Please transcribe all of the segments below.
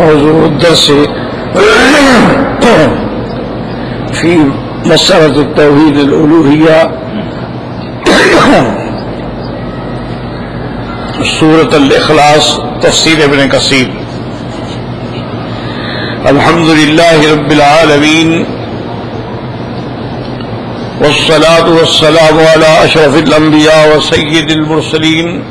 موضوع الدرس في مسألة التوحيد الألوهية. سورة الإخلاص، تفسير ابن كثير. الحمد لله رب العالمين، والصلاة والسلام على أشرف الأنبياء وسيد المرسلين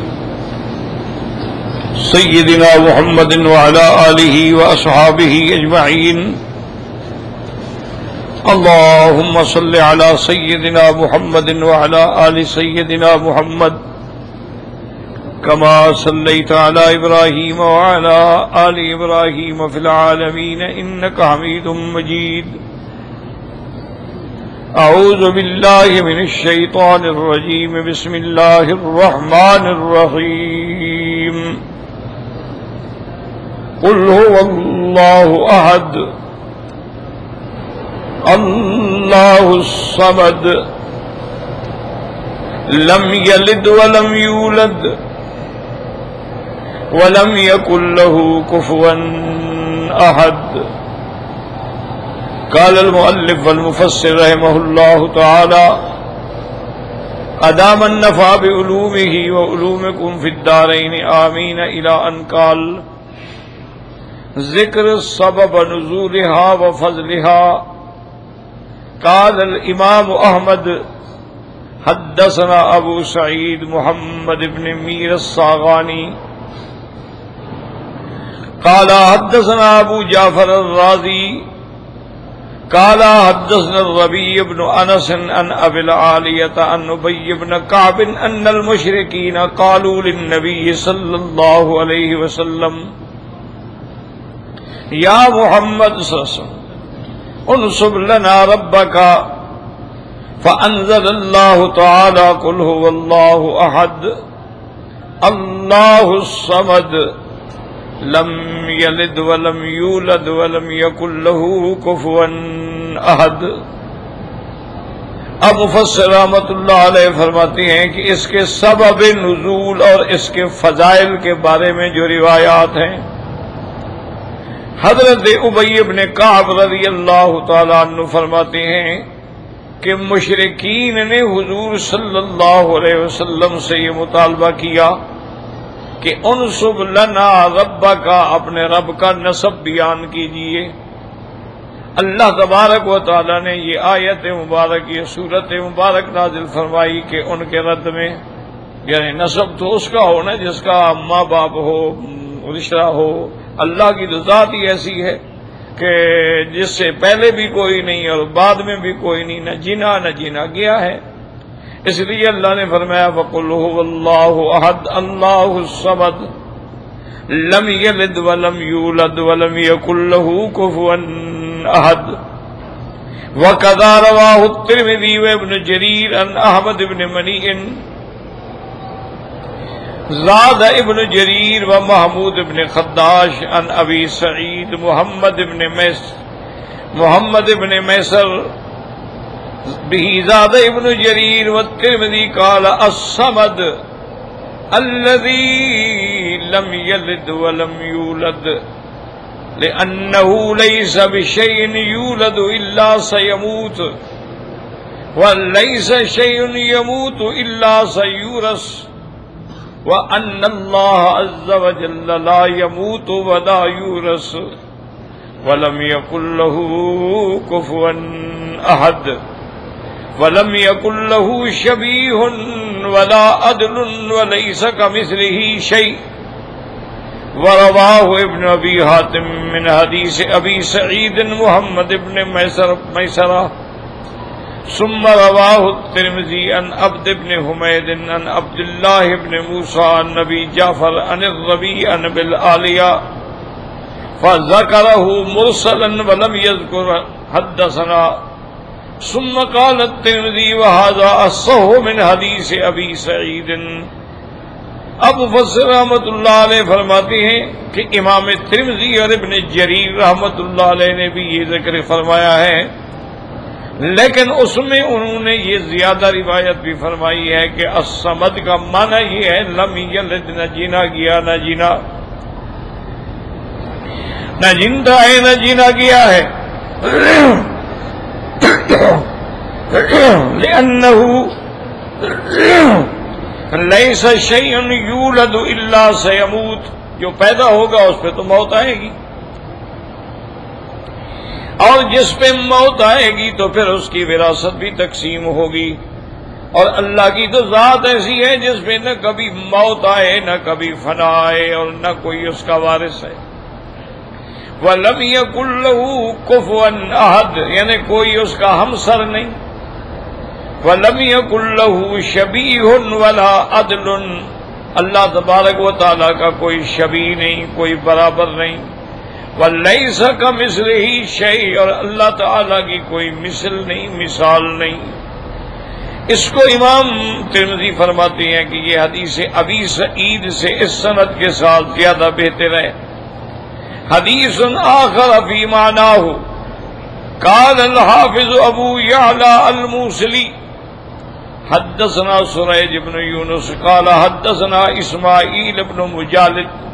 سيدنا محمد وعلى آله وأصحابه أجمعين. اللهم صل على سيدنا محمد وعلى آل سيدنا محمد. كما صليت على إبراهيم وعلى آل إبراهيم في العالمين إنك حميد مجيد. أعوذ بالله من الشيطان الرجيم. بسم الله الرحمن الرحيم. قل هو الله أحد. الله الصمد. لم يلد ولم يولد. ولم يكن له كفوا أحد. قال المؤلف والمفسر رحمه الله تعالى أدام النفع بعلومه وعلومكم في الدارين. آمين. إلى أن قال ذکر سبب نزولها وفضلها قال الامام احمد، حدثنا ابو سعید محمد بن میر الصاغانی۔ قال حدثنا ابو جعفر الرازی۔ قال حدثنا الربيع بن انس ان ابي العاليه ان ابي بن كعب ان المشركين قالوا للنبي صلى الله عليه وسلم۔ یا محمد انصب لنا ربك فانزل الله تعالى قل هو الله احد الله الصمد، لم يلد ولم يولد ولم يكن له كفوا احد۔ اب مفسر رحمت اللہ علیہ فرماتی ہیں کہ اس کے سبب نزول اور اس کے فضائل کے بارے میں جو روایات ہیں حضرت ابئی ابن کعب رضی اللہ تعالیٰ عنہ فرماتے ہیں کہ مشرقین نے حضور صلی اللہ علیہ وسلم سے یہ مطالبہ کیا کہ ان سب لنا ربا کا اپنے رب کا نصب بیان کیجیے اللہ تبارک و تعالی نے یہ آیت مبارک، یہ صورت مبارک نازل فرمائی کہ ان کے رد میں یعنی نصب تو اس کا ہو نا جس کا ماں باپ ہو، رشتہ ہو اللہ کی تو ذات ہی ایسی ہے کہ جس سے پہلے بھی کوئی نہیں اور بعد میں بھی کوئی نہیں، نہ جینا نہ جینا گیا ہے۔ اس لیے اللہ نے فرمایا فقل اللہ احد اللہ الصمد لم يلد ولم يولد ولم يكن له كفوا احد وكذا رواه الترمذي وابن جرير عن احمد بن مني زاد ابن جریر و محمود ابن خداش ان ابی سعید، محمد ابن میس، محمد ابن میسر به زاد ابن جریر و ترمذی قال الصمد الذي لم يلد ولم يولد لأنه ليس بشيء يولد إلا سيموت وليس شيء يموت إلا سيورث وأن الله عز وجل لا يموت ولا يورس ولم يكن له كفوا أحد ولم يكن له شبيه ولا أدل وليس كمثله شيء ورواه ابن أبي حاتم من حديث أبي سعيد محمد بن ميسر ميسره ثم رواه الترمذي عن عبد بن حميد عن عبد الله بن موسى عن نبي جعفر عن الربيع عن بالآلية فذكره مرسلا ولم يذكر حدثنا. ثم قال الترمذي وهذا الصح من حديث أبي سعيد. ابو فصر رحمت اللہ علیہ فرماتے ہیں کہ امام ترمزی اور ابن جریر رحمت اللہ علیہ نے بھی یہ ذکر فرمایا ہے لیکن اس میں انہوں نے یہ زیادہ روایت بھی فرمائی ہے کہ اسمد کا معنی یہ ہے، لم یلد، نہ جینا گیا، نہ جینا۔ نہ جنتا ہے، نہ جینا گیا ہے۔ ليس شيء يولد الا سيموت جو پیدا ہوگا اس پہ تو موت آئے گی۔ اور جس پہ موت آئے گی تو پھر اس کی وراثت بھی تقسیم ہوگی۔ اور اللہ کی تو ذات ایسی ہے جس میں نہ کبھی موت آئے، نہ کبھی فنا آئے اور نہ کوئی اس کا وارث ہے۔ وہ لمی کلو کف عہد یعنی کوئی اس کا ہمسر نہیں۔ وہ لمی کلو شبی ولا عدل، اللہ تبارک و تعالیٰ کا کوئی شبی نہیں، کوئی برابر نہیں۔ لئی سکا مثل ہی شہی اور اللہ تعالیٰ کی کوئی مثل نہیں، مثال نہیں۔ اس کو امام ترمزی فرماتے ہیں کہ یہ حدیث ابی سعید سے اس صنعت کے ساتھ زیادہ بہتر ہے۔ حدیث آخر ابھی مانا ہو کال الحافظ ابو یا الموسلی۔ حدثنا سریج ابن یونس، قال حدثنا اسماعیل ابن مجالد۔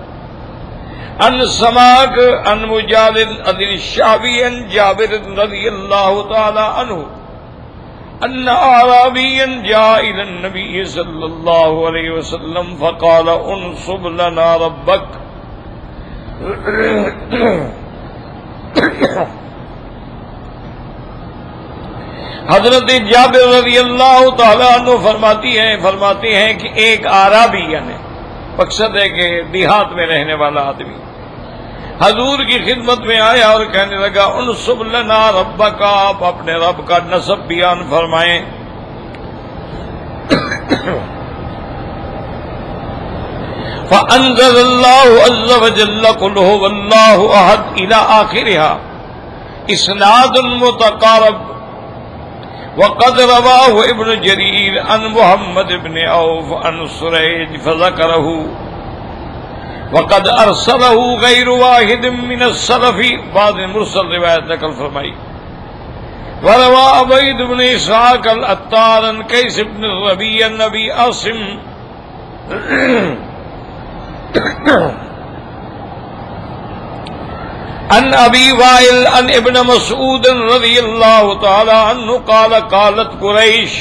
ان سماک ان مجالد ادن شابی ان جابر رضی اللہ تعالی عنہ ان اعرابيا جاء الى النبي صلى الله عليه وسلم فقال انصب لنا ربك حضرت جابر رضی اللہ تعالیٰ عنہ فرماتی ہیں فرماتے ہیں کہ ایک آرابی یعنی مقصد ہے کہ دیہات میں رہنے والا آدمی حضور کی خدمت میں آیا اور کہنے لگا ان سب لنا رب کا آپ اپنے رب کا نصب بیان فرمائیں۔ فانزل الله عز وجل قل هو الله احد الى اخرها اسناد متقارب وقد رواه ابن جرير عن محمد بن عوف عن سريج فذكره. وقد ارسله غير واحد من السلف. بعض المرسل روایت نقل فرمائی. وروى عبيد بن اسحاق الاتار كيس بن الربيع النبي عاصم. ان ابي وائل ان ابن مسعود رضي الله تعالى عنه قال قالت قريش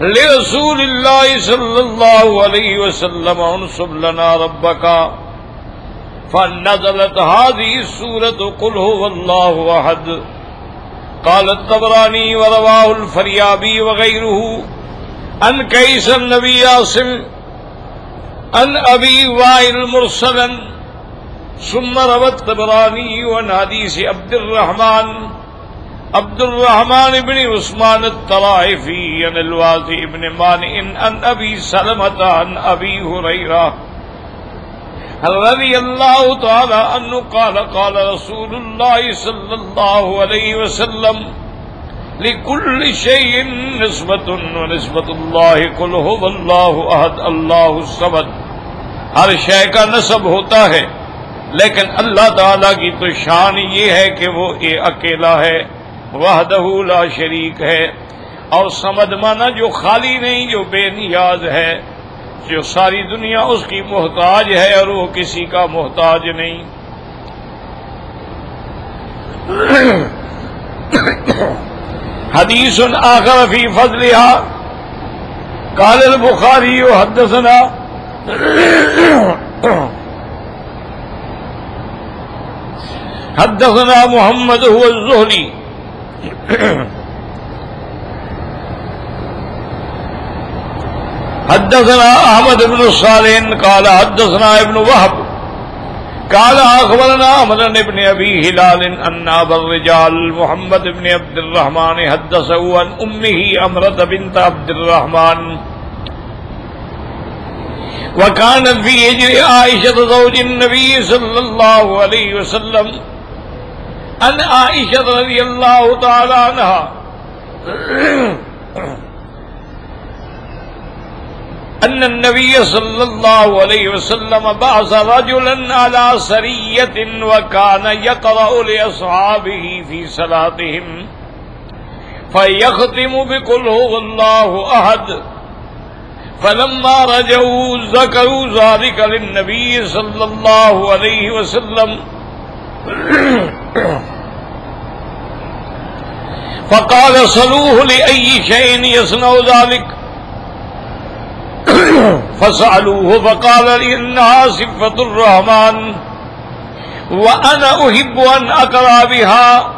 لرسول الله صلى الله عليه وسلم انصب لنا ربك فنزلت هذه السورة قل هو الله أحد قال الطبراني ورواه الفريابي وغيره أن كيس النبي عاصم أن أبي وائل مرسلا ثم روى الطبراني وأن حديث عبد الرحمن عبد الرحمن بن عثمان الطلائفي عن الوازي بن مانع عن أبي سلمة عن أبي هريرة رضي الله تعالى عنه قال قال رسول الله صلى الله عليه وسلم لكل شيء نسبة ونسبة الله قل هو الله أحد الله الصمد. ہر شے کا نصب ہوتا ہے۔ لیکن اللہ تعالی کی تو شان یہ ہے کہ وہ اے اکیلا ہے، وحدہ لا شریک ہے۔ اور سمد مانا جو خالی نہیں، جو بے نیاز ہے۔ جو ساری دنیا اس کی محتاج ہے اور وہ کسی کا محتاج نہیں۔ حدیث آخر فی فضلها قال البخاری حدثنا حدثنا محمد هو الزهري. حدثنا احمد بن صالح قال حدثنا ابن وهب. قال اخبرنا امر بن ابي هلال ان ابا الرجال محمد بن عبد الرحمن حدثه عن امه امرة بنت عبد الرحمن. وكان في هجر عائشة زوج النبي صلى الله عليه وسلم ان عائشہ رضی اللہ تعالی عنہ ان النبي صلى الله عليه وسلم بعث رجلا على سرية وكان يقرأ لأصحابه في صلاتهم. فيختم بقل هو الله أحد. فلما رجعوا ذكروا ذلك للنبي صلى الله عليه وسلم. فقال صلوه لأي شيء يصنع ذلك. فسألوه فقال إنها صفة الرحمن وأنا أحب أن أقرأ بها.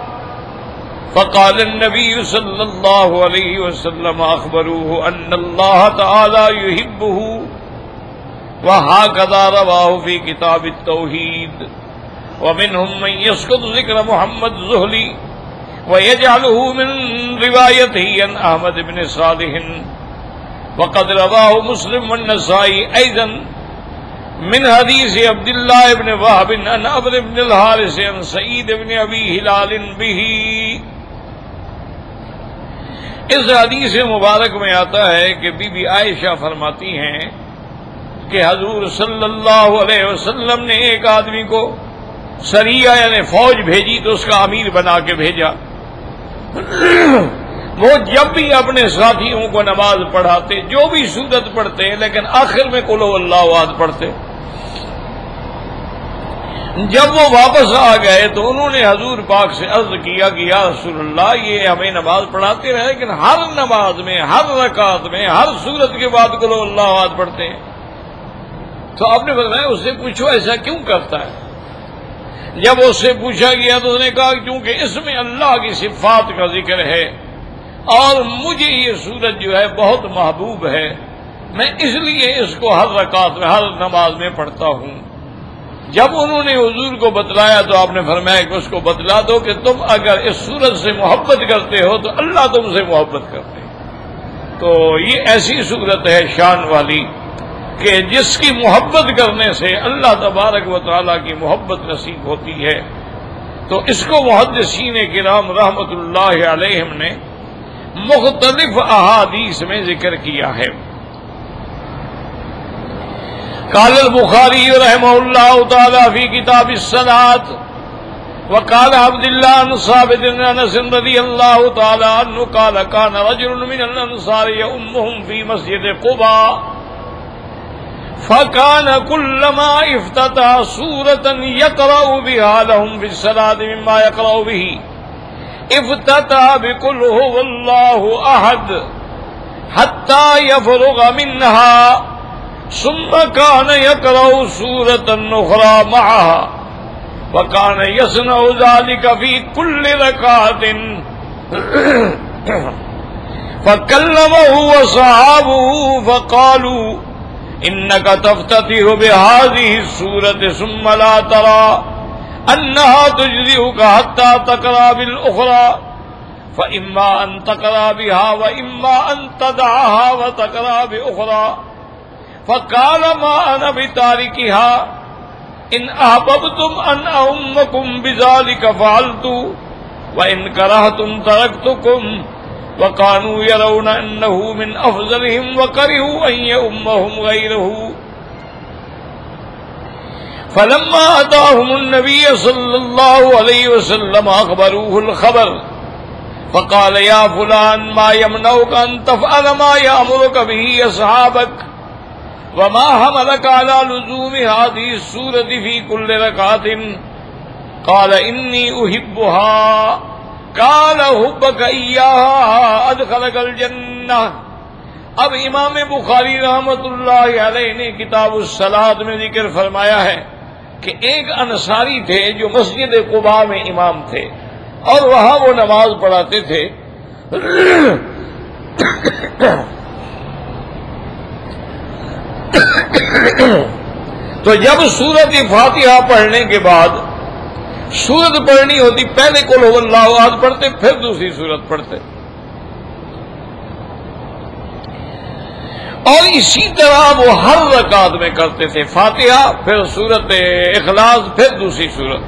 فقال النبي صلى الله عليه وسلم أخبروه أن الله تعالى يحبه. وهكذا رواه في كتاب التوحيد. ومنهم من يسقط ذكر محمد زهلي ويجعله من روايته عن أحمد بن صالح. وقد رواه مسلم والنسائي أيضا من حديث عبد الله بن وهب عن عبد بن الحارث عن سعيد بن أبي هلال به. اس حدیث مبارک میں آتا ہے کہ بی بی عائشہ فرماتی ہیں کہ حضور صلی اللہ علیہ وسلم نے ایک آدمی کو سریا یعنی فوج بھیجی تو اس کا امیر بنا کے بھیجا۔ وہ جب بھی اپنے ساتھیوں کو نماز پڑھاتے، جو بھی سورت پڑھتے ہیں لیکن آخر میں کلو اللہ آد پڑھتے۔ جب وہ واپس آ گئے تو انہوں نے حضور پاک سے عرض کیا کہ یا رسول اللہ، یہ ہمیں نماز پڑھاتے رہے، لیکن ہر نماز میں، ہر رکعت میں، ہر سورت کے بعد کلو اللہ آد پڑھتے۔ ہیں تو آپ نے بتایا اس سے پوچھو ایسا کیوں کرتا ہے؟ جب اس سے پوچھا گیا تو اس نے کہا کیونکہ اس میں اللہ کی صفات کا ذکر ہے اور مجھے یہ سورج جو ہے بہت محبوب ہے، میں اس لیے اس کو ہر رکعت میں، ہر نماز میں پڑھتا ہوں۔ جب انہوں نے حضور کو بتلایا تو آپ نے فرمایا کہ اس کو بتلا دو کہ تم اگر اس سورج سے محبت کرتے ہو تو اللہ تم سے محبت کرتے۔ تو یہ ایسی صورت ہے شان والی۔ کہ جس کی محبت کرنے سے اللہ تبارک و تعالیٰ کی محبت نصیب ہوتی ہے، تو اس کو محدثین کرام رحمت اللہ علیہ نے مختلف احادیث میں ذکر کیا ہے۔ قال البخاري رحمه الله تعالى في كتاب الصلاة وقال عبد الله بن ثابت بن انس رضي الله تعالى عنه قال كان رجل من الانصار يؤمهم في مسجد قباء۔ فكان كلما افتتح سورة يقرأ بها لهم في الصلاة مما يقرأ به. افتتح بكل هو الله أحد حتى يفرغ منها ثم كان يقرأ سورة أخرى معها وكان يصنع ذلك في كل ركعة فكلمه وصحابه فقالوا إنك تفتتح بهذه السورة ثم لا ترى أنها تجزئك حتى تقرأ بالأخرى، فإما أن تقرأ بها وإما أن تدعها وتقرأ بأخرى. فقال ما انا بتاركها ان احببتم ان امكم بذلك فعلت وان كرهتم تركتكم وكانوا يرون انه من افضلهم وكرهوا ان يؤمهم غيره. فلما اتاهم النبي صلى الله عليه وسلم اخبروه الخبر، فقال يا فلان ما يمنعك ان تفعل ما يامرك به اصحابك وما حملك على لزوم هذه السورة في كل ركعة؟ قال إني أحبها. قال حبك إياها أدخلك اب امام بخاری رحمت اللہ علیہ نے کتاب السلاد میں ذکر فرمایا ہے کہ ایک انصاری تھے جو مسجد قبا میں امام تھے اور وہاں وہ نماز پڑھاتے تھے۔ تو جب سورت فاتحہ پڑھنے کے بعد سورت پڑھنی ہوتی، پہلے کل اللہ آج پڑھتے، پھر دوسری سورت پڑھتے۔ اور اسی طرح وہ ہر رکعت میں کرتے تھے، فاتحہ، پھر سورت اخلاص، پھر دوسری سورت۔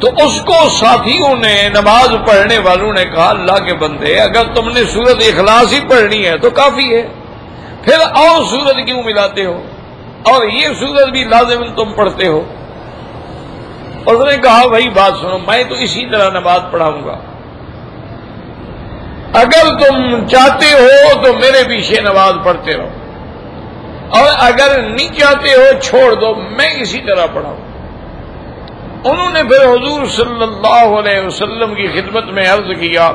تو اس کو ساتھیوں نے، نماز پڑھنے والوں نے کہا، اللہ کے بندے، اگر تم نے سورت اخلاص ہی پڑھنی ہے تو کافی ہے۔ پھر اور سورج کیوں ملاتے ہو؟ اور یہ سورج بھی لازم تم پڑھتے ہو۔ اس نے کہا، وہی بات سنو، میں تو اسی طرح نماز پڑھاؤں گا۔ اگر تم چاہتے ہو تو میرے پیچھے نماز پڑھتے رہو۔ اور اگر نہیں چاہتے ہو چھوڑ دو، میں اسی طرح پڑھاؤں۔ انہوں نے پھر حضور صلی اللہ علیہ وسلم کی خدمت میں عرض کیا۔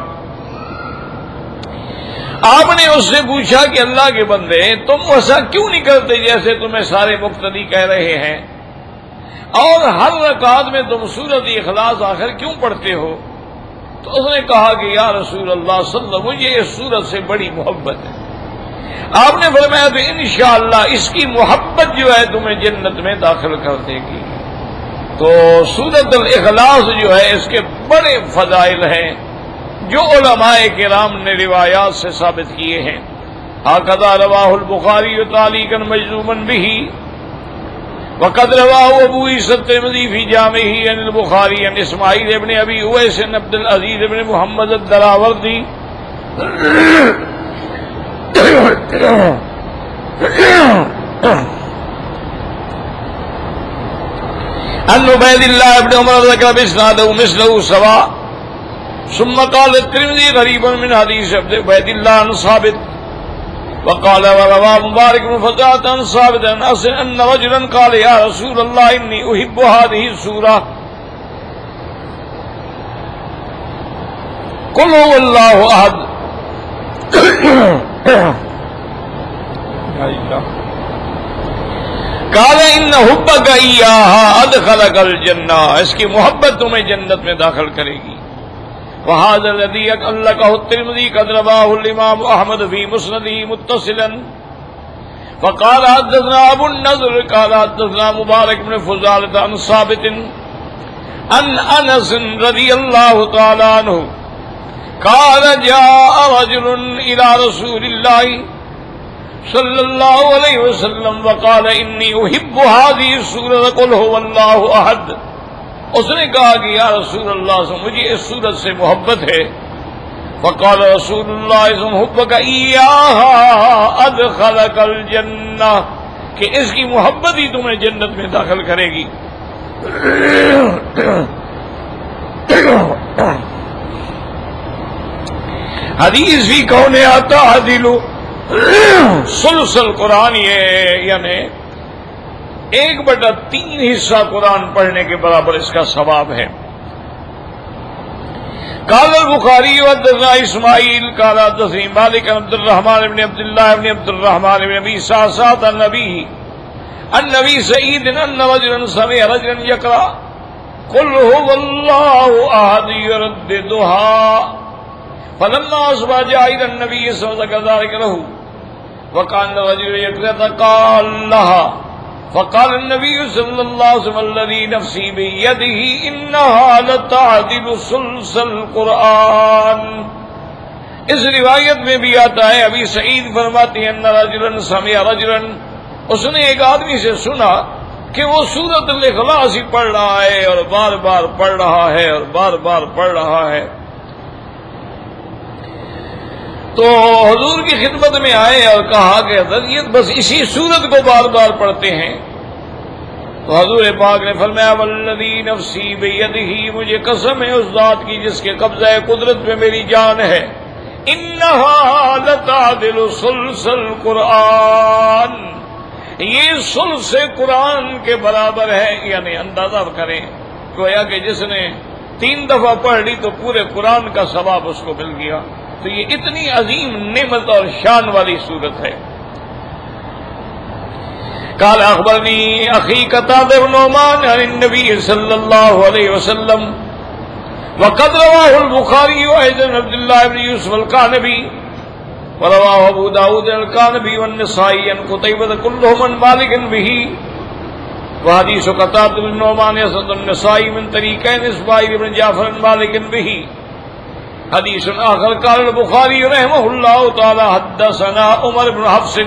آپ نے اس سے پوچھا کہ اللہ کے بندے، تم ایسا کیوں نہیں کرتے جیسے تمہیں سارے مقتدی کہہ رہے ہیں؟ اور ہر رکعت میں تم سورت اخلاص آخر کیوں پڑھتے ہو؟ تو اس نے کہا کہ یا رسول اللہ صلی اللہ مجھے اس سورت سے بڑی محبت ہے۔ آپ نے فرمایا تو انشاءاللہ اس کی محبت جو ہے تمہیں جنت میں داخل کر دے گی۔ تو سورت الاخلاص جو ہے اس کے بڑے فضائل ہیں جو علماء کرام نے روایات سے ثابت کیے ہیں۔ آقدا رواہ البخاری تعلیقن مجلومن بھی وقد رواہ ابو عیسط فی جامع ہی ان البخاری ان اسماعیل ابن ابی اویس عبد العزیز ابن محمد الدراوردی ان عبید اللہ ابن عمر ذکر بسنادہ مثلہ سوا ثم قال الترمذي غريبا من حديث عبد عبيد الله عن ثابت وقال وروى مبارك بن فتاة عن ثابت عن أسن أن رجلا قال يا رسول الله إني أحب هذه السورة. قل هو الله أحد. قال ان حبك اياها ادخلك الجنه اس کی محبت تمہیں جنت میں داخل کرے گی. وهذا الذي ألقه الترمذي قد رواه الإمام أحمد في مسنده متصلا. فقال حدثنا أبو النذر قال حدثنا مبارك بن فضالة عن ثابت عن أنس رضي الله تعالى عنه. قال جاء رجل إلى رسول الله صلى الله عليه وسلم وقال إني أحب هذه السورة، قل هو الله أحد. اس نے کہا کہ یا رسول اللہ سے مجھے اس صورت سے محبت ہے۔ فقال رسول اللہ حب کا ادخل کل کہ اس کی محبت ہی تمہیں جنت میں داخل کرے گی۔ حدیث بھی کون آتا دلو سلسل قرآن یہ یعنی ایک بٹا تین حصہ قرآن پڑھنے کے برابر اس کا ثواب ہے۔ کالر بخاری ودنا اسماعیل کالا تسیم مالک، عبد الرحمان ابن عبد اللہ ابن عبد الرحمان ابن ابی ساسات النبی النبی سعید ان رجلا سمع، رجلا یقرا قل هو الله احد يرددها فلما اصبح جاء الى النبي صلى الله عليه وسلم ذلك له وكان رجل يقرا لها فقال النبي صلى الله عليه وسلم الذي نفسي بيده إنها لتعدل سلس القرآن. اس روایت میں بھی آتا ہے ابھی سعید فرماتی ہیں رجلن سمع رجلن اس نے ایک آدمی سے سنا کہ وہ سورت الاخلاص ہی پڑھ رہا ہے اور بار بار پڑھ رہا ہے اور بار بار پڑھ رہا ہے۔ تو حضور کی خدمت میں آئے اور کہا کہ حضرت بس اسی صورت کو بار بار پڑھتے ہیں۔ تو حضور پاک نے فرمایا ولدی نفسی بید ہی مجھے قسم ہے اس ذات کی جس کے قبضہ قدرت میں میری جان ہے۔ انتا دل سلسل قرآن۔ یہ سل سے قرآن کے برابر ہے یعنی اندازہ کریں۔ گویا کہ جس نے تین دفعہ پڑھ لی تو پورے قرآن کا ثواب اس کو مل گیا۔ تو یہ اتنی عظیم نعمت اور شان والی صورت ہے۔ کال اخبرنی عقیقت نعمان عن النبی صلی اللہ علیہ وسلم، وقد رواه البخاری وعیدن عبداللہ ابن یوسف القانبی، ورواه ابو داود القانبی والنسائی ان قطیبت کلهم من مالک به وحدیث قطاب بن نعمان يسد النسائی من طریقین اسبائل بن جعفر مالک به حدیث آخر قال البخاری رحمه الله تعالى حدثنا عمر بن حفص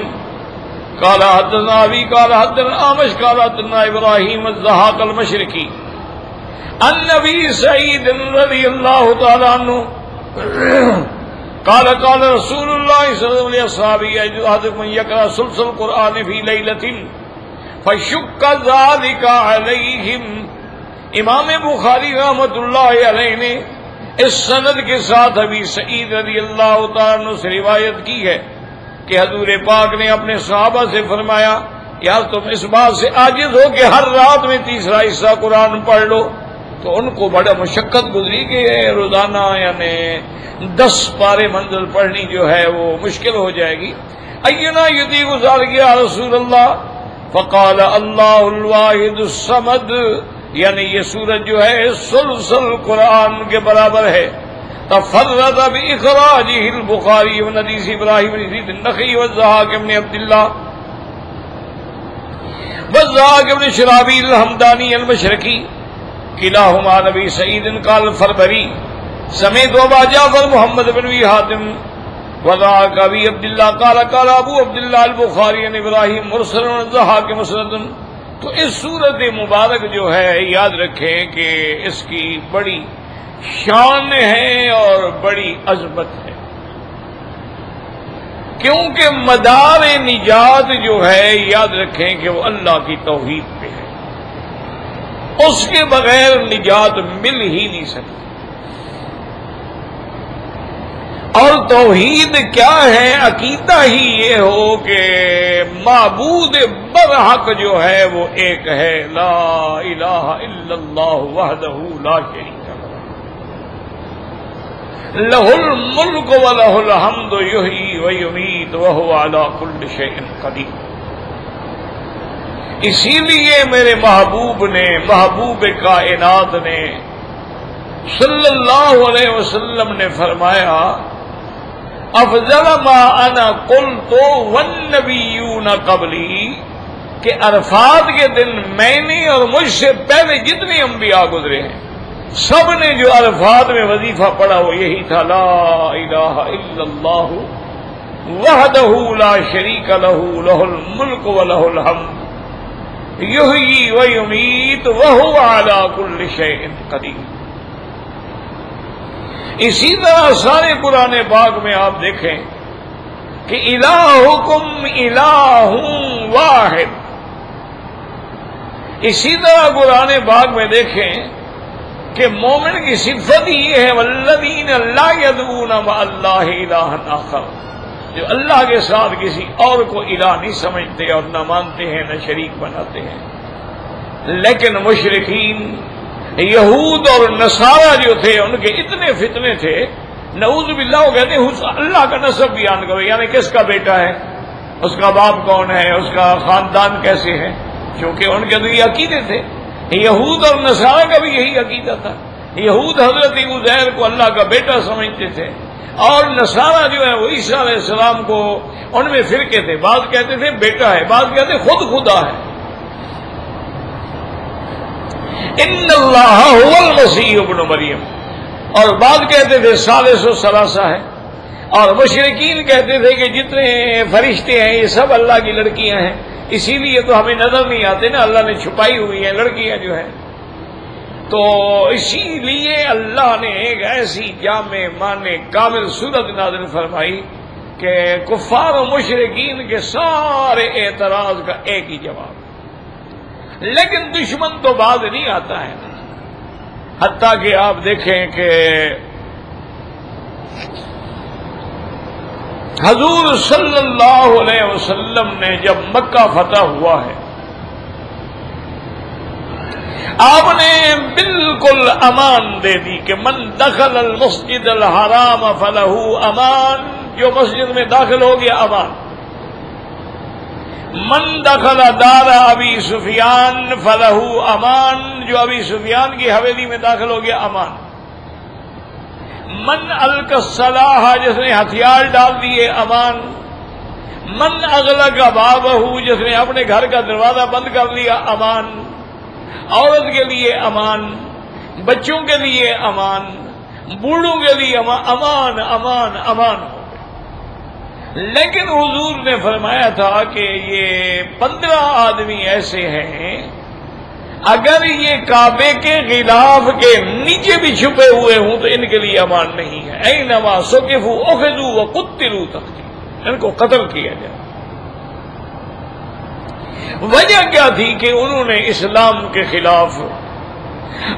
قال حدثنا ابي قال حدثنا امش قال حدثنا ابراهيم الزهاق المشرقي النبي سعيد رضي الله تعالى عنه قال قال رسول الله صلى الله عليه وسلم يجد احدكم يقرا سلسل القران في ليله فشك ذلك عليهم امام بخاری رحمت اللہ علیہ نے اس سند کے ساتھ ابھی سعید رضی اللہ تعالیٰ سے روایت کی ہے کہ حضور پاک نے اپنے صحابہ سے فرمایا یار تم اس بات سے عاجز ہو کہ ہر رات میں تیسرا حصہ قرآن پڑھ لو، تو ان کو بڑا مشقت گزری کہ روزانہ یعنی دس پارے منزل پڑھنی جو ہے وہ مشکل ہو جائے گی۔ اینا یدی گزار گیا رسول اللہ؟ فقال اللہ الواحد السمد یعنی یہ سورج جو ہے سلسل قرآن کے برابر ہے۔ تفرد باخراجه البخاری و ندیس ابراہیم نزید النخی و الزحاق ابن عبداللہ۔ والزحاق ابن شرابی الحمدانی المشرقی۔ قلعہما نبی سعید قال فربری سمیت وبا جعفر محمد بن وی حاتم۔ وضاق ابی عبداللہ قال قال ابو عبداللہ البخاری ان ابراہیم مرسل و الزحاق تو اس صورت مبارک جو ہے، یاد رکھیں کہ اس کی بڑی شان ہے اور بڑی عظمت ہے۔ کیونکہ مدار نجات جو ہے، یاد رکھیں کہ وہ اللہ کی توحید پہ ہے۔ اس کے بغیر نجات مل ہی نہیں سکتی۔ اور توحید کیا ہے؟ عقیدہ ہی یہ ہو کہ معبود برحق جو ہے وہ ایک ہے۔ لا الہ الا اللہ وحدہ لا شریک لہ الملک و لہ الحمد یحیی و یمیت وہو علا کل شیء قدیر۔ اسی لیے میرے محبوب نے، محبوب کائنات نے صلی اللہ علیہ وسلم نے فرمایا افضل ما انا قلت والنبیون قبلی، کہ عرفات کے دن میں نے اور مجھ سے پہلے جتنے انبیاء گزرے ہیں، سب نے جو الفاظ میں وظیفہ پڑھا وہ یہی تھا، لا الہ الا اللہ، وحدہ لا شریک لہ لہ الملک و لہ الحمد، یحیی و یمیت، وہو علی کل شیء قدیر۔ اسی طرح سارے قرآن باغ میں آپ دیکھیں کہ الہکم الہ واحد۔ اسی طرح قرآن باغ میں دیکھیں کہ مومن کی صفت یہ ہے ولدین اللہ یدون اللہ الہ آخر۔ جو اللہ کے ساتھ کسی اور کو الہ نہیں سمجھتے اور نہ مانتے ہیں، نہ شریک بناتے ہیں۔ لیکن مشرقین یہود اور نصارہ جو تھے، ان کے اتنے فتنے تھے، نعوذ باللہ، وہ کہتے ہیں اللہ کا نصب بیان کرو یعنی کس کا بیٹا ہے؟ اس کا باپ کون ہے؟ اس کا خاندان کیسے ہے؟ چونکہ ان کے تو یہ عقیدے تھے۔ یہود اور نصارہ کا بھی یہی عقیدہ تھا۔ یہود حضرت عزیر کو اللہ کا بیٹا سمجھتے تھے، اور نصارہ جو ہے، وہ عیسیٰ علیہ السلام کو ان میں فرقے تھے۔ بعض کہتے تھے، بیٹا ہے بعض کہتے، خود خدا ہے ان اللہ المسیح ابن مریم اور بعض کہتے تھے سالس و سلاسہ ہے اور مشرقین کہتے تھے کہ جتنے فرشتے ہیں، یہ سب اللہ کی لڑکیاں ہیں۔ اسی لیے تو ہمیں نظر نہیں آتے نا، اللہ نے چھپائی ہوئی ہیں، لڑکیاں جو ہیں۔ تو اسی لیے اللہ نے ایک ایسی جامع مان کامل صورت نازل فرمائی کہ کفار و مشرقین کے سارے اعتراض کا ایک ہی جواب۔ لیکن دشمن تو بعد نہیں آتا ہے۔ حتیٰ کہ آپ دیکھیں کہ حضور صلی اللہ علیہ وسلم نے جب مکہ فتح ہوا ہے، آپ نے بالکل امان دے دی کہ من دخل المسجد الحرام فلح امان، جو مسجد میں داخل ہو گیا، امان۔ من دخل دار ابی سفیان فلح امان، جو ابی سفیان کی حویلی میں داخل ہو گیا، امان۔ من الکصلاح جس نے ہتھیار ڈال دیے، امان۔ من اگلا کا باب جس نے اپنے گھر کا دروازہ بند کر لیا، امان۔ عورت کے لیے امان، بچوں کے لیے امان، بوڑھوں کے لیے امان امان امان۔ ہو لیکن حضور نے فرمایا تھا کہ یہ پندرہ آدمی ایسے ہیں، اگر یہ کعبے کے غلاف کے نیچے بھی چھپے ہوئے ہوں تو ان کے لیے امان نہیں ہے۔ اے نما سوکف اخدو و کتلو تک ان کو قتل کیا جائے۔ وجہ کیا تھی کہ انہوں نے اسلام کے خلاف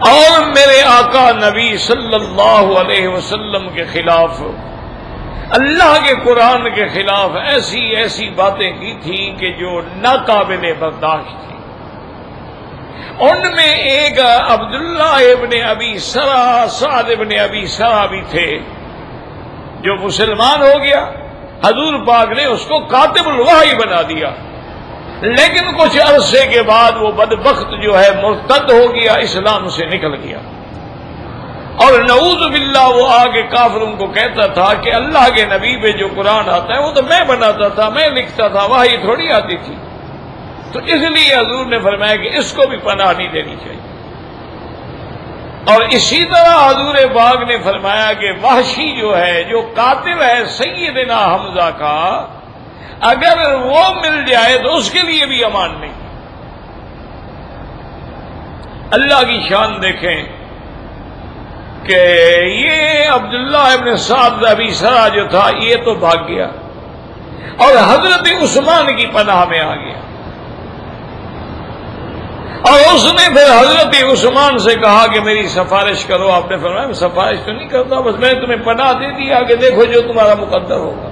اور میرے آقا نبی صلی اللہ علیہ وسلم کے خلاف اللہ کے قرآن کے خلاف ایسی ایسی باتیں کی تھیں کہ جو ناقابل برداشت تھی۔ ان میں ایک عبداللہ ابن ابی سرا، سعد ابن ابی سرا بھی تھے۔ جو مسلمان ہو گیا، حضور پاک نے اس کو کاتب الواحی بنا دیا۔ لیکن کچھ عرصے کے بعد وہ بدبخت جو ہے، مرتد ہو گیا، اسلام سے نکل گیا۔ اور نعوذ باللہ وہ آگے کافروں کو کہتا تھا کہ اللہ کے نبی پہ جو قرآن آتا ہے وہ تو میں بناتا تھا، میں لکھتا تھا، وہی تھوڑی آتی تھی۔ تو اس لیے حضور نے فرمایا کہ اس کو بھی پناہ نہیں دینی چاہیے۔ اور اسی طرح حضور باغ نے فرمایا کہ وحشی جو ہے، جو قاتل ہے سیدنا حمزہ کا، اگر وہ مل جائے تو اس کے لیے بھی امان نہیں۔ اللہ کی شان دیکھیں۔ کہ یہ عبداللہ ابن صاحب ابھی سرا جو تھا، یہ تو بھاگ گیا۔ اور حضرت عثمان کی پناہ میں آ گیا۔ اور اس نے پھر حضرت عثمان سے کہا کہ میری سفارش کرو۔ آپ نے فرمایا، میں سفارش تو نہیں کرتا، بس میں نے تمہیں پناہ دے دیا کہ دیکھو جو تمہارا مقدر ہوگا۔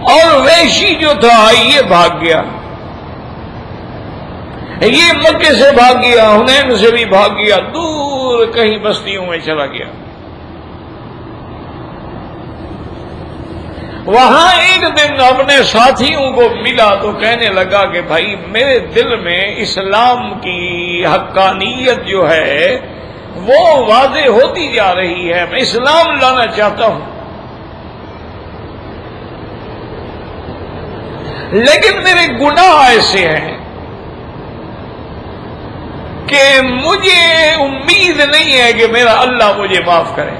اور ویشی جو تھا، یہ بھاگ گیا۔ یہ مکے سے بھاگ گیا، ہنین سے بھی بھاگ گیا، دور کہیں بستیوں میں چلا گیا۔ وہاں ایک دن اپنے ساتھیوں کو ملا تو کہنے لگا کہ بھائی، میرے دل میں اسلام کی حقانیت جو ہے، وہ واضح ہوتی جا رہی ہے۔ میں اسلام لانا چاہتا ہوں۔ لیکن میرے گناہ ایسے ہیں۔ کہ مجھے امید نہیں ہے کہ میرا اللہ مجھے معاف کرے۔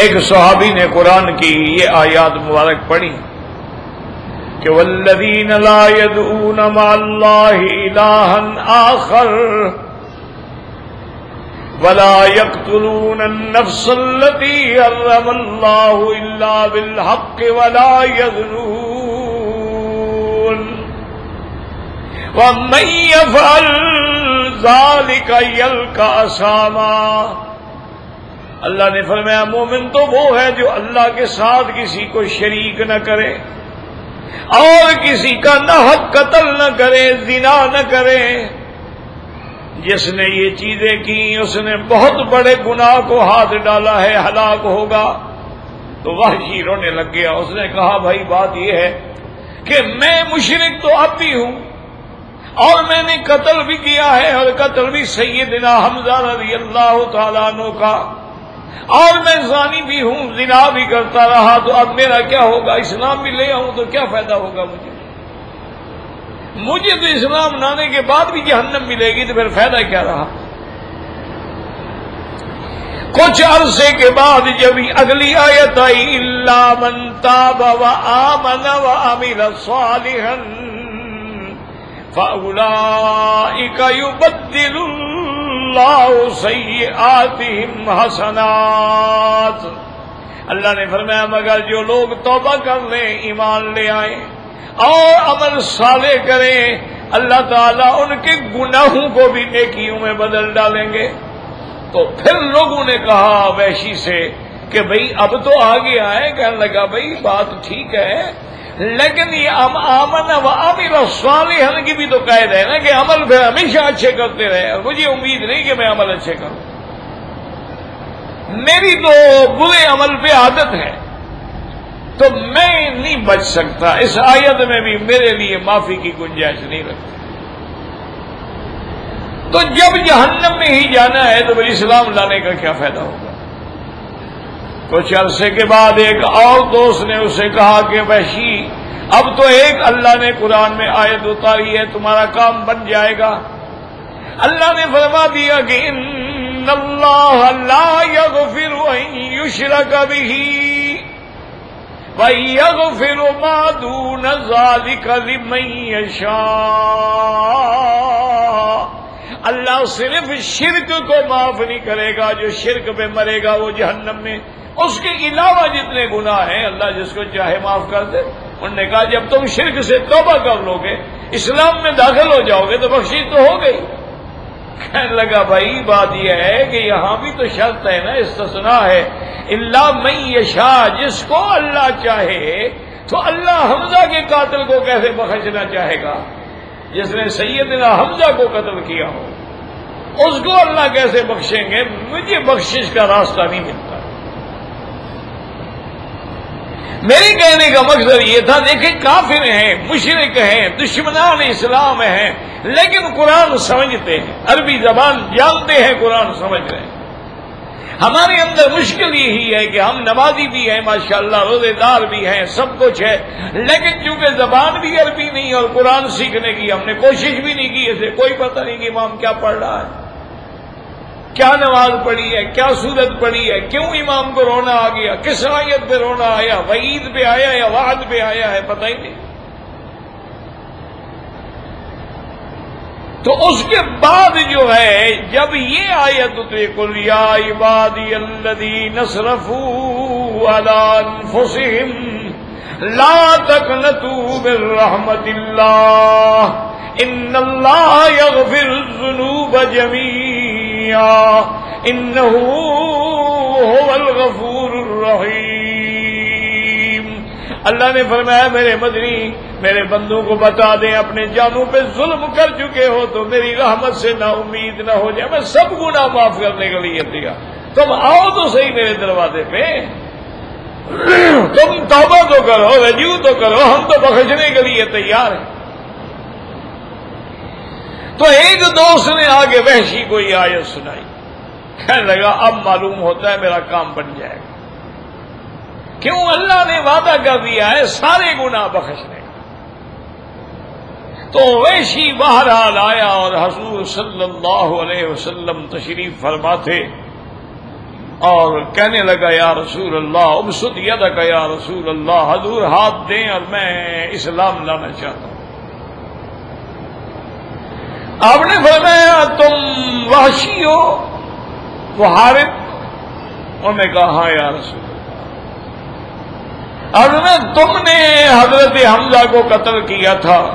ایک صحابی نے قرآن کی یہ آیات مبارک پڑھی کہ والذین لا يدعون مع اللہ الہا آخر ولا يقتلون النفس التي حرم الله إلا بالحق ولا يذنون ومن يفعل ذلك يلقى أساما اللہ نے فرمایا، مومن تو وہ ہے جو اللہ کے ساتھ کسی کو شریک نہ کرے اور کسی کا نہ حق قتل نہ کرے، زنا نہ کرے۔ جس نے یہ چیزیں کی، اس نے بہت بڑے گناہ کو ہاتھ ڈالا ہے، ہلاک ہوگا۔ تو وہ رونے لگ گیا۔ اس نے کہا، بھائی، بات یہ ہے کہ میں مشرق تو اب بھی ہوں۔ اور میں نے قتل بھی کیا ہے، اور قتل بھی سیدنا حمزہ رضی اللہ تعالیٰ عنہ کا۔ اور میں زانی بھی ہوں، زنا بھی کرتا رہا، تو اب میرا کیا ہوگا؟ اسلام بھی لے آؤں تو کیا فائدہ ہوگا مجھے؟ مجھے تو اسلام لانے کے بعد بھی جہنم ملے گی، تو پھر فائدہ کیا رہا؟ کچھ عرصے کے بعد جب اگلی آیت آئی اللہ منتا و آمن و امیر صالحن فأولئك يبدل الله سيئاتهم حسنات۔ اللہ نے فرمایا، مگر جو لوگ توبہ کر لیں، ایمان لے آئیں اور عمل صالح کریں، اللہ تعالیٰ ان کے گناہوں کو بھی نیکیوں میں بدل ڈالیں گے۔ تو پھر لوگوں نے کہا ویشی سے کہ بھئی اب تو آگے آئے، کہنے لگا، بھئی بات ٹھیک ہے لیکن یہ آمن و عامر صالحن کی بھی تو قید ہے نا کہ عمل پھر ہمیشہ اچھے کرتے رہے۔ اور مجھے امید نہیں کہ میں عمل اچھے کروں۔ میری تو برے عمل پہ عادت ہے۔ تو میں نہیں بچ سکتا۔ اس آیت میں بھی میرے لیے معافی کی گنجائش نہیں رکھتی تو جب جہنم میں ہی جانا ہے تو اسلام لانے کا کیا فائدہ ہوگا؟ کچھ عرصے کے بعد ایک اور دوست نے اسے کہا کہ وحشی، اب تو ایک اللہ نے قرآن میں آیت اتاری ہے، تمہارا کام بن جائے گا۔ اللہ نے فرما دیا کہ ان اللہ لا يغفر ان يشرك به ويغفر ما دون ذلك لمن اللہ صرف شرک کو معاف نہیں کرے گا، جو شرک پہ مرے گا وہ جہنم میں۔ اس کے علاوہ جتنے گناہ ہیں اللہ جس کو چاہے معاف کر دے۔ انہوں نے کہا جی جب تم شرک سے توبہ کر لو گے، اسلام میں داخل ہو جاؤ گے تو بخشی تو ہو گئی۔ کہنے لگا بھائی، بات یہ ہے کہ یہاں بھی تو شرط ہے نا استثنا ہے۔ اللہ میں یشا جس کو اللہ چاہے تو اللہ حمزہ کے قاتل کو کیسے بخشنا چاہے گا؟ جس نے سیدنا حمزہ کو قتل کیا ہو، اس کو اللہ کیسے بخشیں گے؟ مجھے بخشش کا راستہ نہیں ملتا۔ میرے کہنے کا مقصد یہ تھا، دیکھیں، کافر ہیں مشرق ہیں، دشمنان اسلام ہیں، لیکن قرآن سمجھتے ہیں، عربی زبان جانتے ہیں، قرآن سمجھ رہے ہیں۔ ہمارے اندر مشکل یہی ہے کہ ہم نمازی بھی ہیں، ماشاءاللہ اللہ روزے دار بھی ہیں، سب کچھ ہے، لیکن چونکہ زبان بھی عربی نہیں اور قرآن سیکھنے کی ہم نے کوشش بھی نہیں کی، اسے کوئی پتہ نہیں کہ امام کیا پڑھ رہا ہے۔ کیا نماز پڑھی ہے، کیا سورت پڑھی ہے، کیوں امام کو رونا آ گیا، کس آیت پہ رونا آیا، وعید پہ آیا یا وعد پہ آیا ہے، پتہ ہی نہیں۔ تو اس کے بعد جو ہے، جب یہ آیت اتری کل یا عبادی الذی نصرف انفسہم، لا تقنطو من رحمت اللہ، ان اللہ یغفر الذنوب جميعا انه هو الغفور الرحیم اللہ نے فرمایا، میرے مدنی، میرے بندوں کو بتا دیں، اپنے جانوں پہ ظلم کر چکے ہو تو میری رحمت سے نہ امید نہ ہو جائے۔ میں سب گنا معاف کرنے کے لیے دیا تم آؤ تو صحیح میرے دروازے پہ۔ تم توبہ تو کرو، رجوع تو کرو، ہم تو بخشنے کے لیے تیار ہیں۔ تو ایک دوست نے آگے وحشی کو یہ آیت سنائی۔ کہنے لگا، اب معلوم ہوتا ہے میرا کام بن جائے گا۔ کیوں اللہ نے وعدہ کر دیا ہے؟ سارے گنا بخشنے تو ویشی بہرحال آیا اور حضور صلی اللہ علیہ وسلم تشریف فرماتے اور کہنے لگا، یا رسول اللہ اب ید کا یا رسول اللہ، حضور ہاتھ دیں اور میں اسلام لانا چاہتا ہوں۔ آپ نے فرمایا، تم وحشی ہو؟ وہ انہوں نے کہا ہاں یا رسول اب میں تم نے حضرت حمزہ کو قتل کیا تھا۔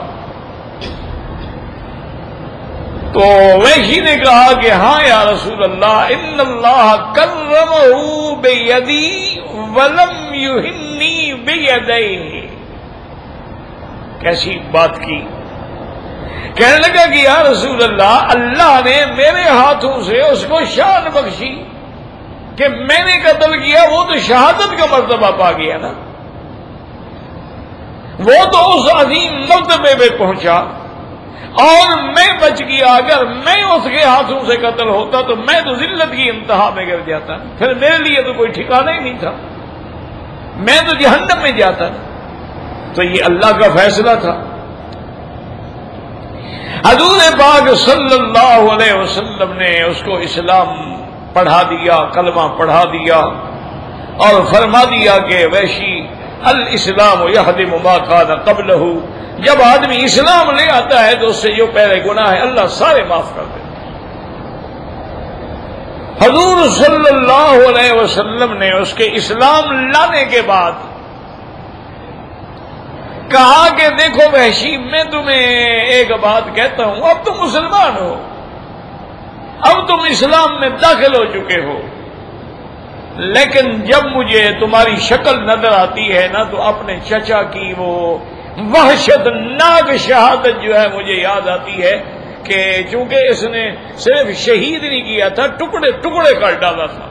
تو وہی نے کہا کہ ہاں یا رسول اللہ، ان اللہ کرم بے یدی ولم یو بے کیسی بات کی؟ کہنے لگا کہ یا رسول اللہ اللہ نے میرے ہاتھوں سے اس کو شان بخشی کہ میں نے قتل کیا، وہ تو شہادت کا مرتبہ پا گیا نا۔ وہ تو اس عظیم مرتبے میں پہنچا۔ اور میں بچ گیا، اگر میں اس کے ہاتھوں سے قتل ہوتا تو میں تو ذلت کی انتہا میں گر جاتا۔ پھر میرے لیے تو کوئی ٹھکانا ہی نہیں تھا۔ میں تو جہنم میں جاتا۔ تو یہ اللہ کا فیصلہ تھا۔ حضور پاک صلی اللہ علیہ وسلم نے اس کو اسلام پڑھا دیا، کلمہ پڑھا دیا اور فرما دیا کہ ویشی، الاسلام یہدم ما کان قبل جب آدمی اسلام لے آتا ہے تو اس سے جو پہلے گناہ ہے، اللہ سارے معاف کر دے حضور صلی اللہ علیہ وسلم نے اس کے اسلام لانے کے بعد کہا کہ دیکھو وحشی، میں تمہیں ایک بات کہتا ہوں، اب تم مسلمان ہو۔ اب تم اسلام میں داخل ہو چکے ہو۔ لیکن جب مجھے تمہاری شکل نظر آتی ہے نا، تو اپنے چچا کی وہ وحشت ناک شہادت جو ہے مجھے یاد آتی ہے کہ چونکہ اس نے صرف شہید نہیں کیا تھا، ٹکڑے ٹکڑے کر ڈالا تھا۔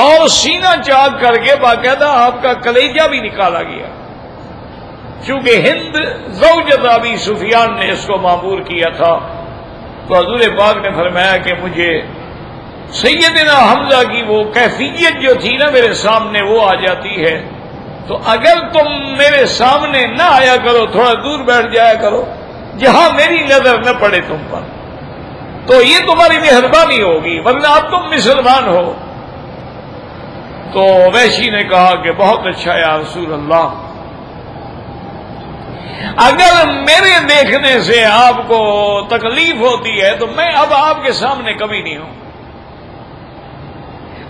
اور سینا چاک کر کے باقاعدہ آپ کا کلیجہ بھی نکالا گیا۔ چونکہ ہند زوجت ابھی سفیان نے اس کو معمور کیا تھا، تو حضور پاک نے فرمایا کہ مجھے سیدنا حمزہ کی وہ کیفیت جو تھی نا میرے سامنے وہ آ جاتی ہے۔ تو اگر تم میرے سامنے نہ آیا کرو، تھوڑا دور بیٹھ جایا کرو، جہاں میری نظر نہ پڑے تم پر۔ تو یہ تمہاری مہربانی ہوگی، ورنہ اب تم مسلمان ہو۔ تو ویشی نے کہا کہ بہت اچھا یا رسول اللہ۔ اگر میرے دیکھنے سے آپ کو تکلیف ہوتی ہے تو میں اب آپ کے سامنے کبھی نہیں ہوں۔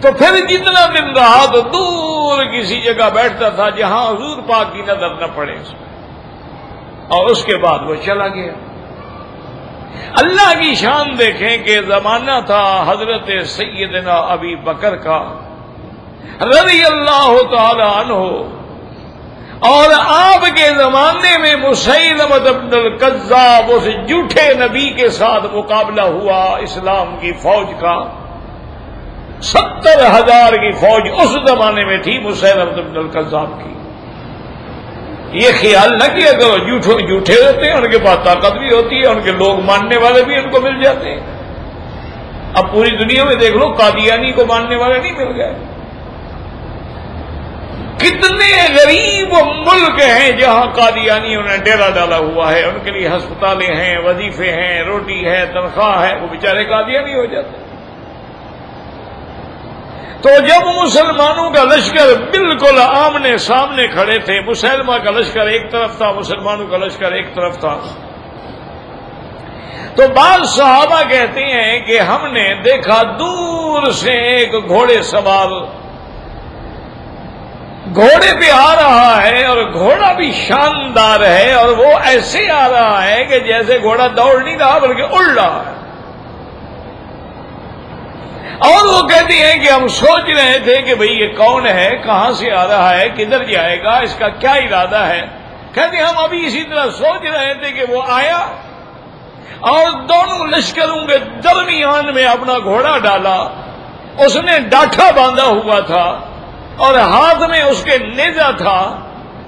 تو پھر جتنا دن رہا تو دور کسی جگہ بیٹھتا تھا جہاں حضور پاک کی نظر نہ پڑے۔ اس میں اور اس کے بعد وہ چلا گیا۔ اللہ کی شان دیکھیں کہ زمانہ تھا حضرت سیدنا ابی بکر کا۔ رضی اللہ تعالی عنہ اور آپ کے زمانے میں مسلم عبد القذاب اس جھوٹے نبی کے ساتھ مقابلہ ہوا اسلام کی فوج کا۔ ستر ہزار کی فوج اس زمانے میں تھی مسین عبد القذاب کی۔ یہ خیال نہ کیا کرو، جھوٹے جھوٹے ہوتے ہیں، ان کے پاس طاقت بھی ہوتی ہے، ان کے لوگ ماننے والے بھی ان کو مل جاتے ہیں۔ اب پوری دنیا میں دیکھ لو، قادیانی کو ماننے والے نہیں مل گئے۔ کتنے غریب ملک ہیں جہاں قادیانیوں نے ڈیرا ڈالا ہوا ہے، ان کے لیے ہسپتالیں ہیں، وظیفے ہیں، روٹی ہے، تنخواہ ہے، وہ بیچارے قادیانی ہو جاتے تو جب مسلمانوں کا لشکر بالکل آمنے سامنے کھڑے تھے، مسلمہ کا لشکر ایک طرف تھا، مسلمانوں کا لشکر ایک طرف تھا۔ تو بعض صحابہ کہتے ہیں کہ ہم نے دیکھا دور سے ایک گھوڑے سوار گھوڑے پہ آ رہا ہے اور گھوڑا بھی شاندار ہے اور وہ ایسے آ رہا ہے کہ جیسے گھوڑا دوڑ نہیں رہا بلکہ اڑ رہا ہے۔ اور وہ کہتی ہیں کہ ہم سوچ رہے تھے کہ بھئی یہ کون ہے، کہاں سے آ رہا ہے، کدھر جائے گا، اس کا کیا ارادہ ہے۔ کہتے ہم ابھی اسی طرح سوچ رہے تھے کہ وہ آیا اور دونوں لشکروں کے درمیان میں اپنا گھوڑا ڈالا۔ اس نے ڈاٹھا باندھا ہوا تھا۔ اور ہاتھ میں اس کے نیزا تھا،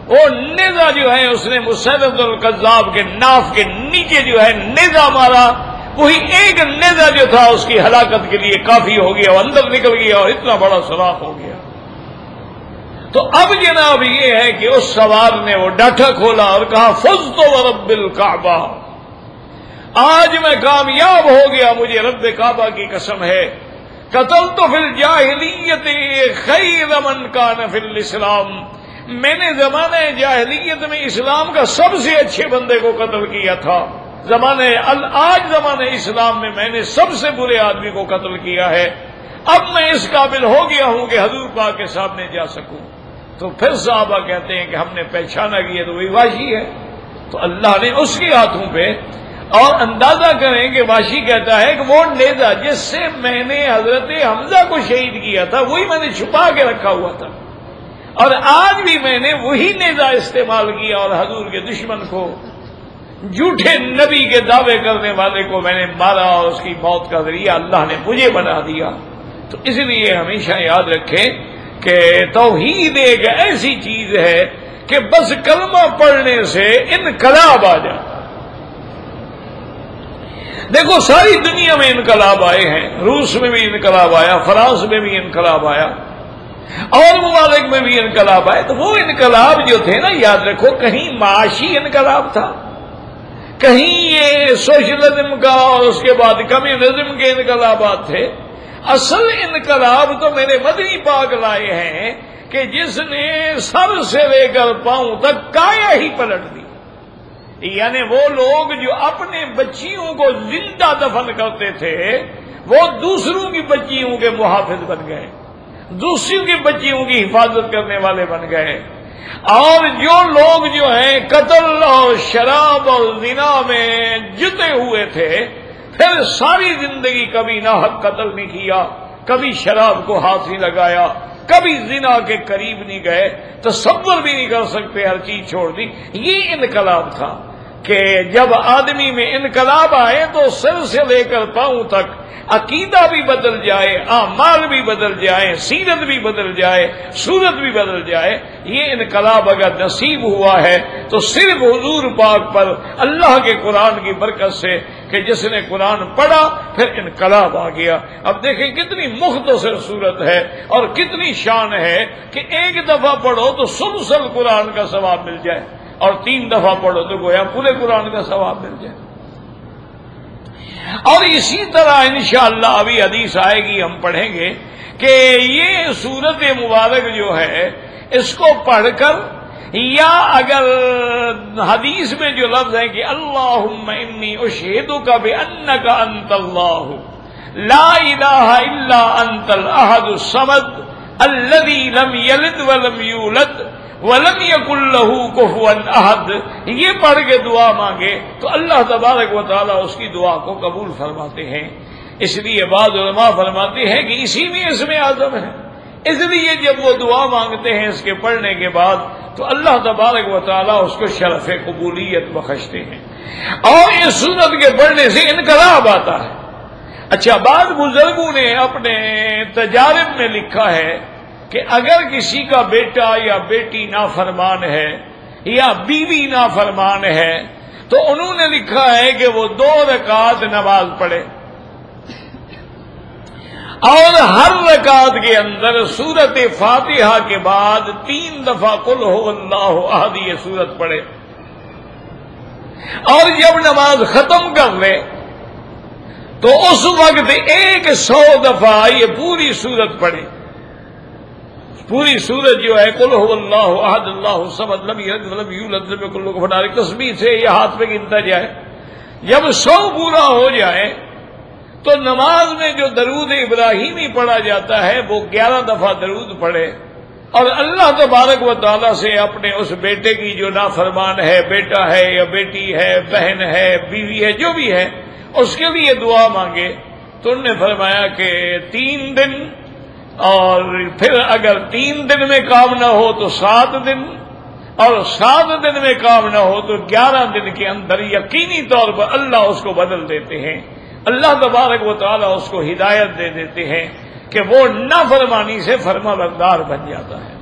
وہ نیزا جو ہے اس نے مسرت القذاب کے ناف کے نیچے جو ہے نیزا مارا۔ وہی ایک نیزا جو تھا، اس کی ہلاکت کے لیے کافی ہو گیا، وہ اندر نکل گیا اور اتنا بڑا سراخ ہو گیا۔ تو اب جناب یہ ہے کہ اس سوار نے وہ ڈاٹا کھولا اور کہا فض تو رب الکعبہ۔ آج میں کامیاب ہو گیا، مجھے رب کعبہ کی قسم ہے۔ قتل تو پھر جاہلیت خیر من کا نفل اسلام میں نے زمانہ جاہلیت میں اسلام کا سب سے اچھے بندے کو قتل کیا تھا. زمانے آج زمانے اسلام میں میں نے سب سے برے آدمی کو قتل کیا ہے. اب میں اس قابل ہو گیا ہوں کہ حضور پاک کے سامنے جا سکوں. تو پھر صحابہ کہتے ہیں کہ ہم نے پہچانا کیا تو وہی واشی ہے. تو اللہ نے اس کے ہاتھوں پہ اور اندازہ کریں کہ واشی کہتا ہے کہ وہ نیزا جس سے میں نے حضرت حمزہ کو شہید کیا تھا، وہی میں نے چھپا کے رکھا ہوا تھا۔ اور آج بھی میں نے وہی نیزا استعمال کیا اور حضور کے دشمن کو، جھوٹے نبی کے دعوے کرنے والے کو میں نے مارا اور اس کی موت کا ذریعہ اللہ نے مجھے بنا دیا۔ تو اس لیے ہمیشہ یاد رکھیں کہ توحید ایک ایسی چیز ہے کہ بس کلمہ پڑھنے سے انقلاب آ جائے دیکھو، ساری دنیا میں انقلاب آئے ہیں، روس میں بھی انقلاب آیا، فرانس میں بھی انقلاب آیا، اور ممالک میں بھی انقلاب آئے، تو وہ انقلاب جو تھے نا، یاد رکھو، کہیں معاشی انقلاب تھا، کہیں یہ سوشلزم کا اور اس کے بعد کمیونزم کے انقلابات تھے۔ اصل انقلاب تو میرے مدنی پاک لائے ہیں کہ جس نے سر سے لے کر پاؤں تک کایا ہی پلٹ دی یعنی وہ لوگ جو اپنے بچیوں کو زندہ دفن کرتے تھے، وہ دوسروں کی بچیوں کے محافظ بن گئے، دوسروں کی بچیوں کی حفاظت کرنے والے بن گئے۔ اور جو لوگ جو ہیں، قتل اور شراب اور زنا میں جتے ہوئے تھے، پھر ساری زندگی کبھی نہ حق قتل نہیں کیا، کبھی شراب کو ہاتھ نہیں لگایا، کبھی زنا کے قریب نہیں گئے، تصور بھی نہیں کر سکتے، ہر چیز چھوڑ دی۔ یہ انقلاب تھا۔ کہ جب آدمی میں انقلاب آئے تو سر سے لے کر پاؤں تک، عقیدہ بھی بدل جائے، اعمال بھی بدل جائے، سیرت بھی بدل جائے، صورت بھی بدل جائے، یہ انقلاب اگر نصیب ہوا ہے تو صرف حضور پاک پر، اللہ کے قرآن کی برکت سے کہ جس نے قرآن پڑھا پھر انقلاب آ گیا۔ اب دیکھیں کتنی مختصر صورت ہے اور کتنی شان ہے کہ ایک دفعہ پڑھو تو سلسل قرآن کا ثواب مل جائے۔ اور تین دفعہ پڑھو تو گویا پورے قرآن کا ثواب مل جائے۔ اور اسی طرح انشاءاللہ ابھی حدیث آئے گی، ہم پڑھیں گے کہ یہ صورت مبارک جو ہے، اس کو پڑھ کر یا اگر حدیث میں جو لفظ ہے کہ اللہ انی اشہدو کا بھی ان کا انت اللہ، لا الہ الا انت الاحد الصمد الذي لم يلد ولم يولد ولم یق اللہ احد یہ پڑھ کے دعا مانگے تو اللہ تبارک و تعالیٰ اس کی دعا کو قبول فرماتے ہیں۔ اس لیے بعض علماء فرماتے ہیں کہ اسی میں اس میں اعظم ہے۔ اس لیے جب وہ دعا مانگتے ہیں اس کے پڑھنے کے بعد تو اللہ تبارک و تعالیٰ اس کو شرف قبولیت بخشتے ہیں۔ اور اس سورت کے پڑھنے سے انقلاب آتا ہے۔ اچھا بعض بزرگوں نے اپنے تجارب میں لکھا ہے کہ اگر کسی کا بیٹا یا بیٹی نافرمان ہے یا بیوی نافرمان ہے، تو انہوں نے لکھا ہے کہ وہ دو رکعت نماز پڑھے۔ اور ہر رکعت کے اندر سورت فاتحہ کے بعد تین دفعہ کل ہو اللہ احد یہ سورت پڑھے۔ اور جب نماز ختم کر لے، تو اس وقت ایک سو دفعہ یہ پوری سورت پڑھے۔ پوری سورت جو ہے کل ہو اللہ احد، اللہ سب کلو کو فٹارے تصویر سے یہ ہاتھ پہ گنتا جائے۔ جب سو پورا ہو جائے، تو نماز میں جو درود ابراہیمی پڑھا جاتا ہے، وہ گیارہ دفعہ درود پڑھے۔ اور اللہ تبارک و تعالیٰ سے اپنے اس بیٹے کی جو نافرمان ہے، بیٹا ہے یا بیٹی ہے، بہن ہے، بیوی ہے، جو بھی ہے، اس کے لیے دعا مانگے۔ تو انہوں نے فرمایا کہ تین دن اور پھر اگر تین دن میں کام نہ ہو تو سات دن، اور سات دن میں کام نہ ہو تو گیارہ دن کے اندر یقینی طور پر اللہ اس کو بدل دیتے ہیں۔ اللہ تبارک و تعالیٰ اس کو ہدایت دے دیتے ہیں کہ وہ نہ فرمانی سے فرما بردار بن جاتا ہے۔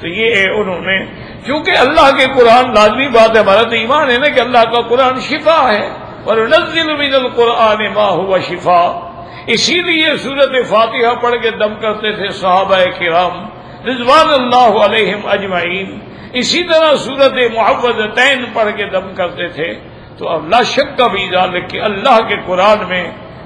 تو یہ انہوں نے کیونکہ اللہ کے قرآن لازمی بات ہے، ہمارا تو ایمان ہے نا کہ اللہ کا قرآن شفا ہے۔ اور نزل من القرآن ما ہوا شفا۔ اسی لیے صورت فاتحہ پڑھ کے دم کرتے تھے صحابہ کرام، رضوان اللہ علیہم اجمعین۔ اسی طرح صورت محبت تین پڑھ کے دم کرتے تھے، تو اللہ شک کا بھی ذالک کہ اللہ کے قرآن میں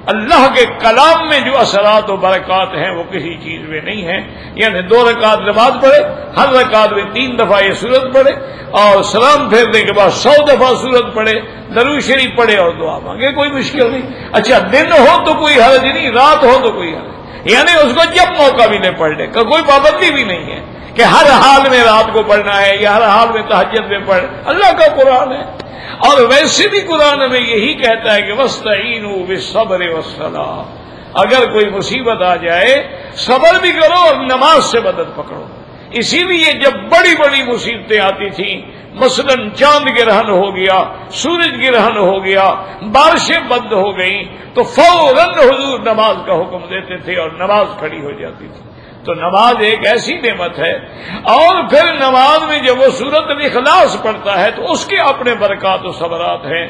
اللہ کے کلام میں جو اثرات و برکات ہیں وہ کسی چیز میں نہیں ہیں۔ یعنی دو رکعت نماز پڑھے، ہر رکعت میں تین دفعہ یہ سورت پڑھے اور سلام پھیرنے کے بعد سو دفعہ صورت پڑھے درو شریف پڑھے اور دعا مانگے، کوئی مشکل نہیں۔ اچھا دن ہو تو کوئی حرج نہیں، رات ہو تو کوئی حرج یعنی اس کو جب موقع بھی نہیں پڑھنے کا، کوئی پابندی بھی نہیں ہے کہ ہر حال میں رات کو پڑھنا ہے یا ہر حال میں تحجت میں پڑھ، اللہ کا قرآن ہے۔ اور ویسے بھی قرآن میں یہی کہتا ہے کہ وسطین صبر وسلام اگر کوئی مصیبت آ جائے، صبر بھی کرو اور نماز سے مدد پکڑو۔ اسی لیے جب بڑی بڑی مصیبتیں آتی تھیں، مثلا چاند گرہن ہو گیا، سورج گرہن ہو گیا، بارشیں بند ہو گئیں، تو فوراً حضور نماز کا حکم دیتے تھے اور نماز کھڑی ہو جاتی تھی۔ تو نماز ایک ایسی نعمت ہے، اور پھر نماز میں جب وہ صورت اخلاص پڑتا ہے، تو اس کے اپنے برکات و صبرات ہیں۔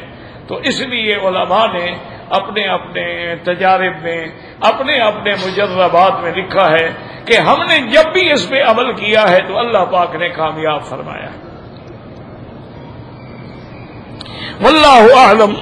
تو اس لیے علماء نے اپنے اپنے تجارب میں، اپنے اپنے مجربات میں لکھا ہے کہ ہم نے جب بھی اس پہ عمل کیا ہے تو اللہ پاک نے کامیاب فرمایا واللہ اعلم۔